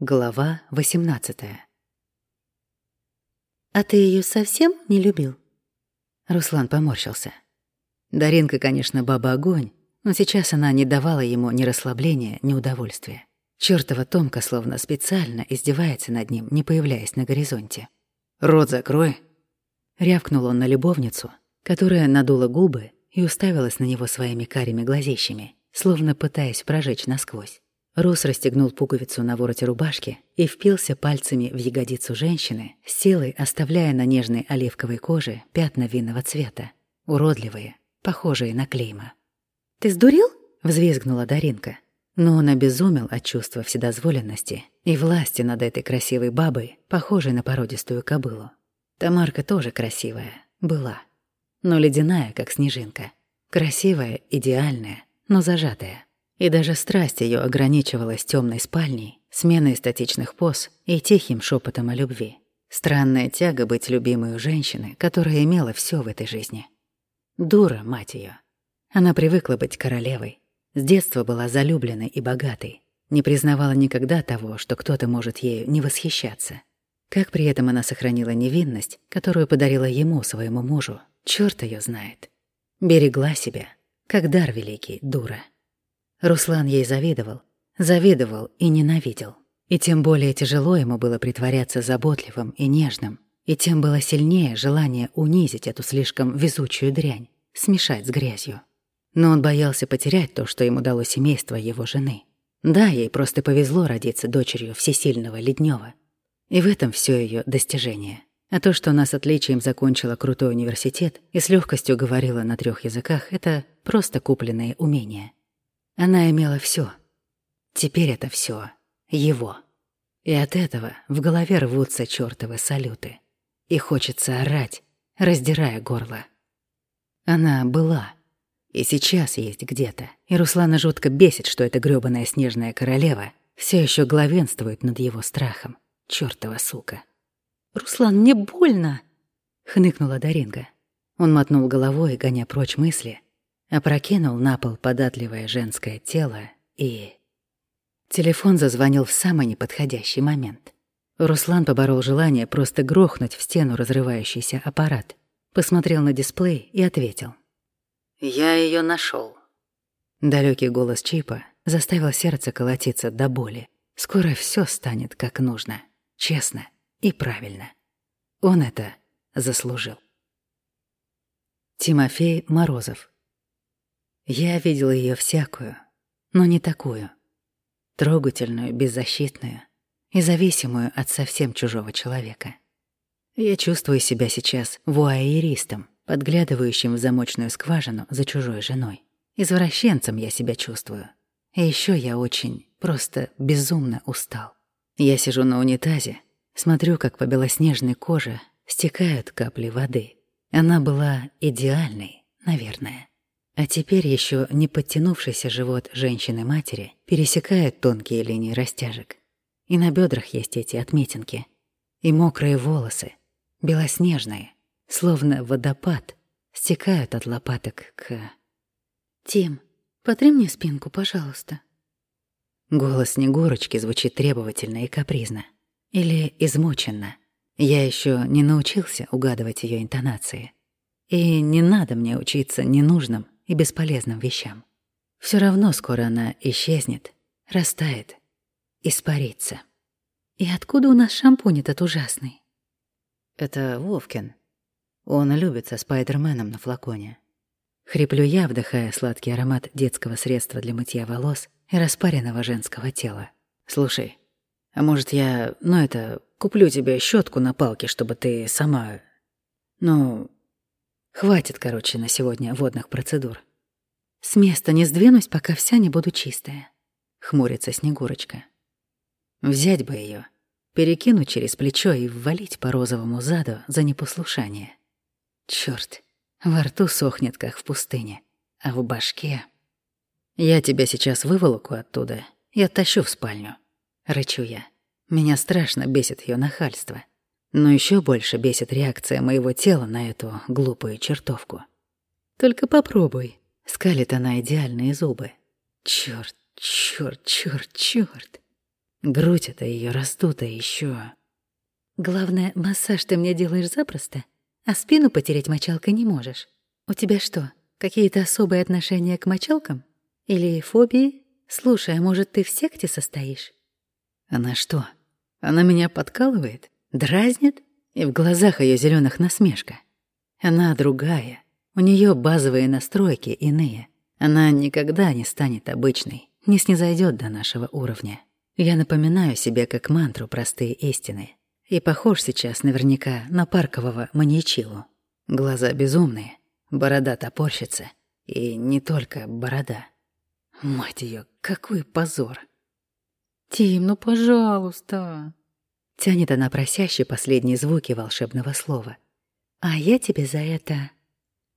Глава 18 «А ты ее совсем не любил?» Руслан поморщился. Даринка, конечно, баба-огонь, но сейчас она не давала ему ни расслабления, ни удовольствия. Чёртова Томка словно специально издевается над ним, не появляясь на горизонте. «Рот закрой!» Рявкнул он на любовницу, которая надула губы и уставилась на него своими карими глазищами, словно пытаясь прожечь насквозь. Рус расстегнул пуговицу на вороте рубашки и впился пальцами в ягодицу женщины, силой оставляя на нежной оливковой коже пятна винного цвета, уродливые, похожие на клейма. «Ты сдурел?» — взвизгнула Даринка. Но он обезумел от чувства вседозволенности и власти над этой красивой бабой, похожей на породистую кобылу. Тамарка тоже красивая, была. Но ледяная, как снежинка. Красивая, идеальная, но зажатая. И даже страсть ее ограничивалась темной спальней, сменой статичных поз и тихим шепотом о любви. Странная тяга быть любимой у женщины, которая имела все в этой жизни. Дура, мать ее. Она привыкла быть королевой. С детства была залюбленной и богатой. Не признавала никогда того, что кто-то может ею не восхищаться. Как при этом она сохранила невинность, которую подарила ему, своему мужу, черт ее знает. Берегла себя, как дар великий, дура. Руслан ей завидовал, завидовал и ненавидел. И тем более тяжело ему было притворяться заботливым и нежным, и тем было сильнее желание унизить эту слишком везучую дрянь, смешать с грязью. Но он боялся потерять то, что ему дало семейство его жены. Да, ей просто повезло родиться дочерью всесильного Леднева. И в этом все ее достижение. А то, что она с отличием закончила крутой университет и с легкостью говорила на трех языках, это просто купленные умения. Она имела все. Теперь это все его. И от этого в голове рвутся чёртовы салюты. И хочется орать, раздирая горло. Она была. И сейчас есть где-то. И Руслана жутко бесит, что эта грёбаная снежная королева все еще главенствует над его страхом. Чёртова сука. «Руслан, мне больно!» — хныкнула Даринга. Он мотнул головой, гоня прочь мысли, опрокинул на пол податливое женское тело и... Телефон зазвонил в самый неподходящий момент. Руслан поборол желание просто грохнуть в стену разрывающийся аппарат, посмотрел на дисплей и ответил. «Я ее нашел. Далекий голос Чипа заставил сердце колотиться до боли. Скоро все станет как нужно, честно и правильно. Он это заслужил. Тимофей Морозов я видел ее всякую, но не такую. Трогательную, беззащитную и зависимую от совсем чужого человека. Я чувствую себя сейчас вуайеристом, подглядывающим в замочную скважину за чужой женой. Извращенцем я себя чувствую. И еще я очень, просто безумно устал. Я сижу на унитазе, смотрю, как по белоснежной коже стекают капли воды. Она была идеальной, наверное. А теперь еще не подтянувшийся живот женщины-матери пересекает тонкие линии растяжек. И на бедрах есть эти отметинки. И мокрые волосы, белоснежные, словно водопад, стекают от лопаток к... «Тим, потри мне спинку, пожалуйста». Голос Снегурочки звучит требовательно и капризно. Или измученно. Я еще не научился угадывать ее интонации. И не надо мне учиться ненужным и бесполезным вещам. Все равно скоро она исчезнет, растает, испарится. И откуда у нас шампунь этот ужасный? Это Вовкин. Он любит со Спайдерменом на флаконе. Хриплю я, вдыхая сладкий аромат детского средства для мытья волос и распаренного женского тела. Слушай, а может я, ну это, куплю тебе щетку на палке, чтобы ты сама... Ну, Хватит, короче, на сегодня водных процедур. С места не сдвинусь, пока вся не буду чистая. Хмурится Снегурочка. Взять бы ее, перекинуть через плечо и ввалить по розовому заду за непослушание. Черт, во рту сохнет, как в пустыне, а в башке... Я тебя сейчас выволоку оттуда и оттащу в спальню. Рычу я. Меня страшно бесит ее нахальство. Но еще больше бесит реакция моего тела на эту глупую чертовку. Только попробуй. Скалит она идеальные зубы. Черт, черт, черт, черт. Грудь это ее раздутая еще. Главное, массаж ты мне делаешь запросто, а спину потереть мочалкой не можешь. У тебя что, какие-то особые отношения к мочалкам? Или фобии? Слушай, а может, ты в секте состоишь? Она что? Она меня подкалывает? Дразнит? И в глазах ее зеленых насмешка. Она другая. У нее базовые настройки иные. Она никогда не станет обычной, не снизойдет до нашего уровня. Я напоминаю себе как мантру простые истины. И похож сейчас наверняка на паркового маньячилу. Глаза безумные, борода топорщится. И не только борода. Мать ее, какой позор. «Тим, ну пожалуйста!» Тянет она просяще последние звуки волшебного слова. «А я тебе за это...»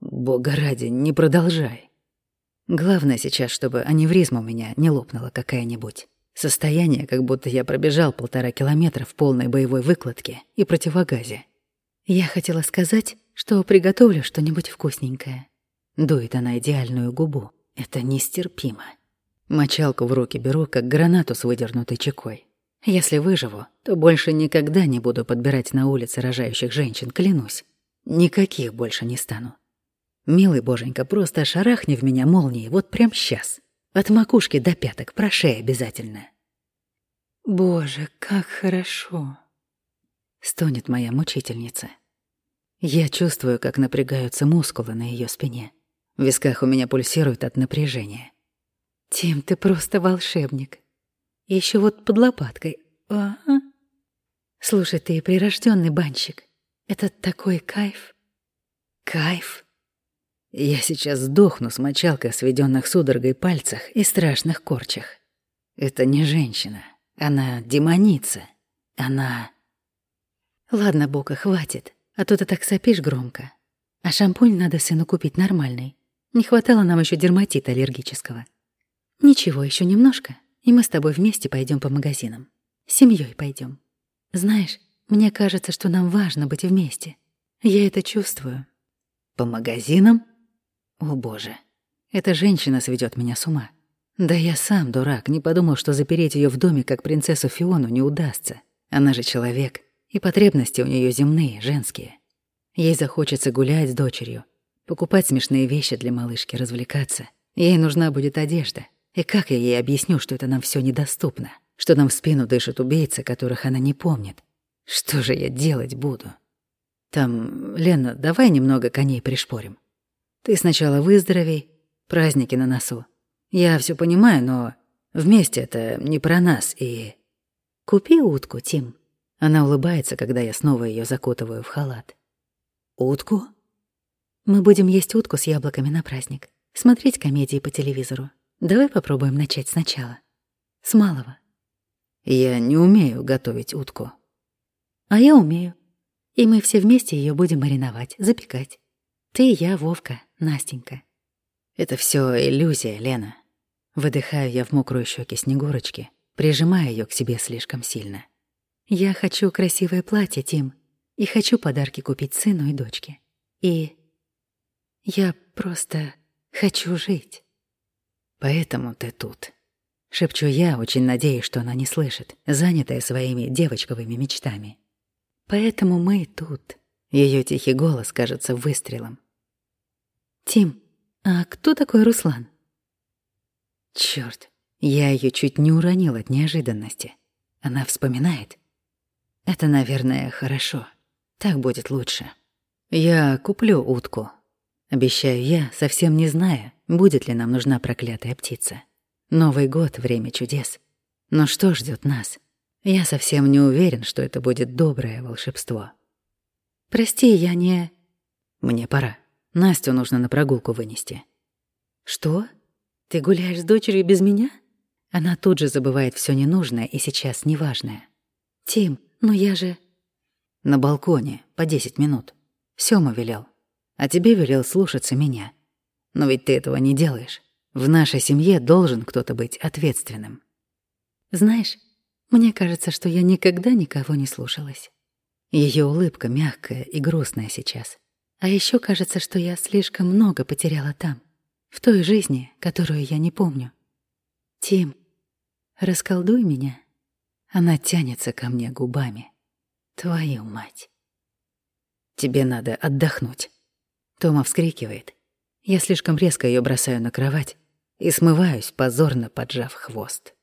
«Бога ради, не продолжай. Главное сейчас, чтобы аневризма у меня не лопнула какая-нибудь. Состояние, как будто я пробежал полтора километра в полной боевой выкладке и противогазе. Я хотела сказать, что приготовлю что-нибудь вкусненькое. Дует она идеальную губу. Это нестерпимо. Мочалку в руки беру, как гранату с выдернутой чекой. Если выживу, то больше никогда не буду подбирать на улице рожающих женщин, клянусь. Никаких больше не стану. Милый боженька, просто шарахни в меня молнией вот прям сейчас. От макушки до пяток, прошей обязательно. Боже, как хорошо. Стонет моя мучительница. Я чувствую, как напрягаются мускулы на ее спине. В висках у меня пульсирует от напряжения. Тим, ты просто волшебник. Еще вот под лопаткой. Ага. Слушай, ты прирожденный банщик. Это такой кайф. Кайф? Я сейчас сдохну с мочалкой в сведённых судорогой пальцах и страшных корчах. Это не женщина. Она демоница. Она... Ладно, Бока, хватит. А то ты так сопишь громко. А шампунь надо сыну купить нормальный. Не хватало нам еще дерматита аллергического. Ничего, еще немножко, и мы с тобой вместе пойдем по магазинам. С семьей пойдем. Знаешь, мне кажется, что нам важно быть вместе. Я это чувствую. По магазинам? О боже, эта женщина сведет меня с ума. Да я сам, дурак, не подумал, что запереть ее в доме, как принцессу Фиону, не удастся. Она же человек, и потребности у нее земные, женские. Ей захочется гулять с дочерью, покупать смешные вещи для малышки, развлекаться. Ей нужна будет одежда. И как я ей объясню, что это нам все недоступно? Что нам в спину дышат убийцы, которых она не помнит? Что же я делать буду? Там, Лена, давай немного коней пришпорим. Ты сначала выздоровей, праздники на носу. Я все понимаю, но вместе это не про нас и... Купи утку, Тим. Она улыбается, когда я снова ее закутываю в халат. Утку? Мы будем есть утку с яблоками на праздник, смотреть комедии по телевизору. Давай попробуем начать сначала. С малого. Я не умею готовить утку. А я умею. И мы все вместе ее будем мариновать, запекать. Ты, я, Вовка, Настенька. Это все иллюзия, Лена. Выдыхаю я в мокрую щеки Снегурочки, прижимая ее к себе слишком сильно. Я хочу красивое платье, Тим, и хочу подарки купить сыну и дочке. И я просто хочу жить. Поэтому ты тут. Шепчу я, очень надеюсь, что она не слышит, занятая своими девочковыми мечтами. Поэтому мы тут. Ее тихий голос кажется выстрелом. Тим, а кто такой Руслан? Черт, я ее чуть не уронил от неожиданности. Она вспоминает. Это, наверное, хорошо. Так будет лучше. Я куплю утку. Обещаю я, совсем не зная, будет ли нам нужна проклятая птица. Новый год — время чудес. Но что ждет нас? Я совсем не уверен, что это будет доброе волшебство. Прости, я не... Мне пора. Настю нужно на прогулку вынести. Что? Ты гуляешь с дочерью без меня? Она тут же забывает все ненужное и сейчас неважное. Тим, но я же... На балконе, по десять минут. Сёма велел. А тебе велел слушаться меня. Но ведь ты этого не делаешь. В нашей семье должен кто-то быть ответственным. Знаешь, мне кажется, что я никогда никого не слушалась. Ее улыбка мягкая и грустная сейчас. А еще кажется, что я слишком много потеряла там, в той жизни, которую я не помню. Тим, расколдуй меня. Она тянется ко мне губами. Твою мать. Тебе надо отдохнуть. Тома вскрикивает. Я слишком резко ее бросаю на кровать и смываюсь, позорно поджав хвост.